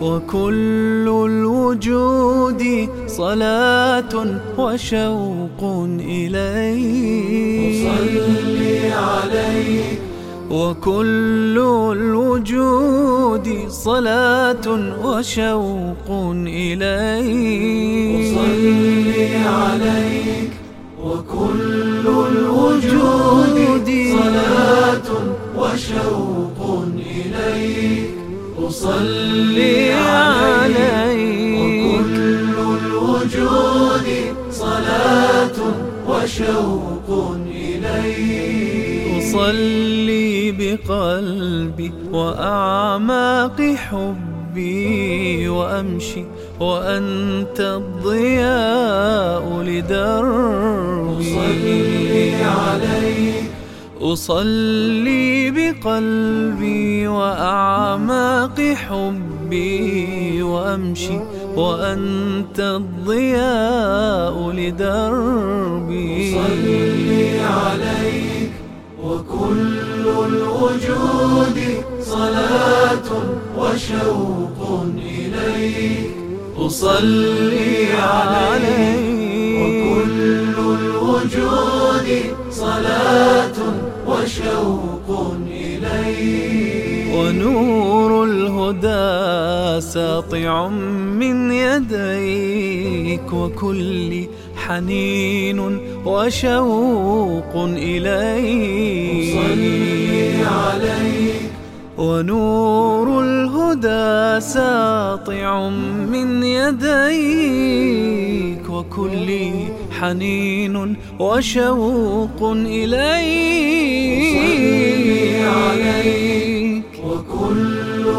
وكل الوجود صلاة وشوق إليك. أصلي عليك وكل الوجود صلاة وشوق إليك. أصلي عليك وكل الوجود صلاة وشوق إليك. أصلي وشوق إليك. أصلي بقلبي وأعماق حبي وأمشي وأنت الضياء لدربي. صلي عليك. أصلي بقلبي وأعماق حبي وأمشي وأنت الضياء لدربي. صلي عليك وكل الوجود صلاة وشوق إليك. أصلي عليك. ونور الهدى ساطع من يديك وكل حنين وشوق إليك. عليك ونور الهدى ساطع من يديك وكل حنين وشوق صلي عليك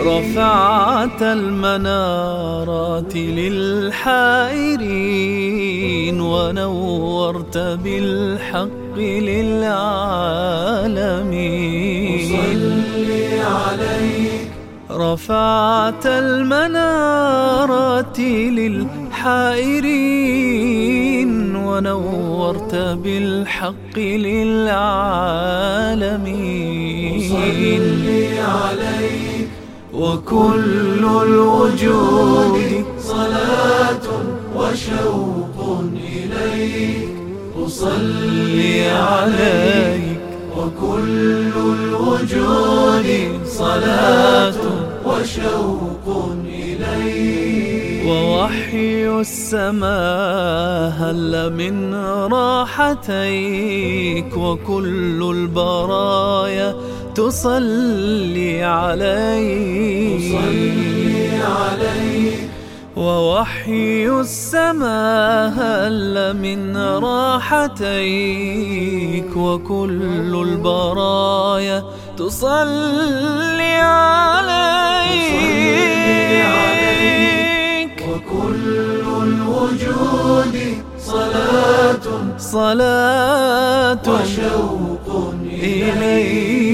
رفعت المنارات للحائرين ونورت بالحق للعالمين. عليك رفعت المنارات للحائرين ونورت بالحق للعالمين. صلي عليك وكل الوجود صلاة وشوق إليك. أصلي عليك. وكل الوجود صلاة وشوق إليك. ووحي السماء هل من راحتيك. وكل البرايا تصلي عليك. صلي عليك ووحي السماء هل من راحتيك. وكل البرايا تصلي عليك. وكل الوجود صلاة صلاة وشوق إليك.